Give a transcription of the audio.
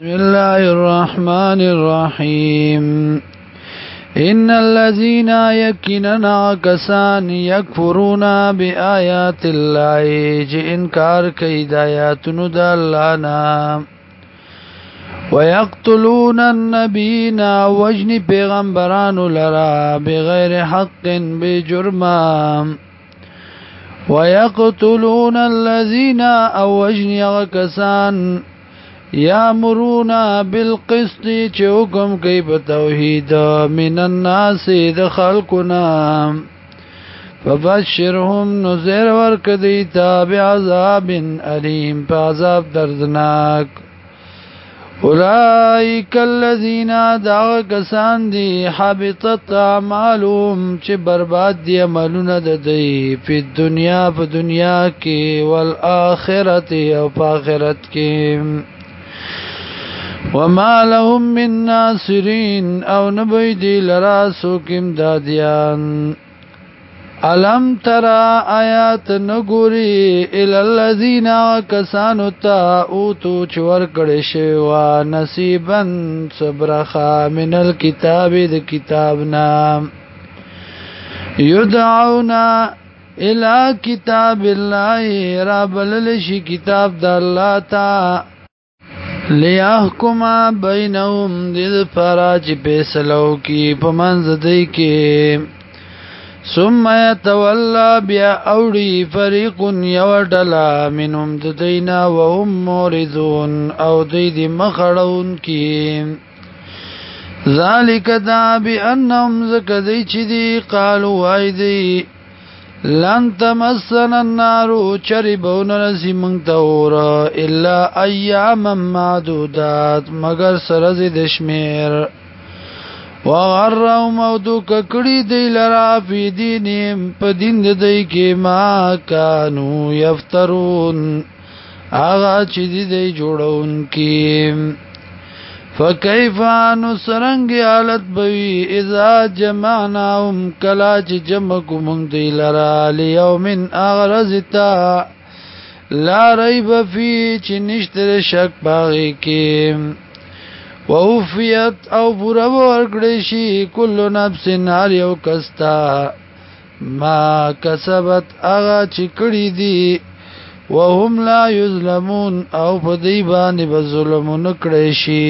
بسم الله الرحمن الرحيم إن الذين يكننا كسان يكفرون بآيات الله جي كيد كيدايات ندلنا ويقتلون النبينا وجن پیغمبران لرا بغير حق بجرمام ويقتلون الذين أوجن وجن يغكسان یامرونا بالقسط چې حکم کوي په توحید من الناس د خلقنا فبشرهم نذر ورک دی تابع عذاب الیم په عذاب دردناک اولائک الذین دعوا کسان دی حبطت اعمالهم چې برباد دی عملونه د دی په دنیا په دنیا کې والآخرت او په آخرت کې وما لهم من ناصرين او نبي دي لرا سوکم دادیان الم ترى آیات نګوري ال الذين كسانوا تاوتو چور کړي شوا نصیبن صبرخا من الكتاب د کتاب نام يدعونا الى كتاب الله رب لشي کتاب د الله تعالی لیحکما بینهم دید پارا چی پیسلو کی پمنزدی کی ثم یتولا بیا اوڑی فریق یو ڈلا منهم ددینا وهم موردون او دید مخڑون کی ذالک دا بی انهم زکدی چی دی قالو آئی دی لن تمسن النار چربون نسی منتور الا ایام معدودات مگر سرز دشمیر وغرهم او دو ککڑی دی لرا فی دینیم پا دین دی که ما کانو یفترون آغا چی دی دی جوڑون کیم فکیفا نو سرنگ حالت بوی اذا جمعناهم کلا چې جمع کوم دی لرا لیومن اغرزتا لا ریب فی چې نشتر شک باغی کی ووفیت او پورا ورکړی شي کل نفس نار یو کستا ما کسبت اغا چې کړی دی وهم لا یظلمون او په دی باندې به ظلم نکړي شي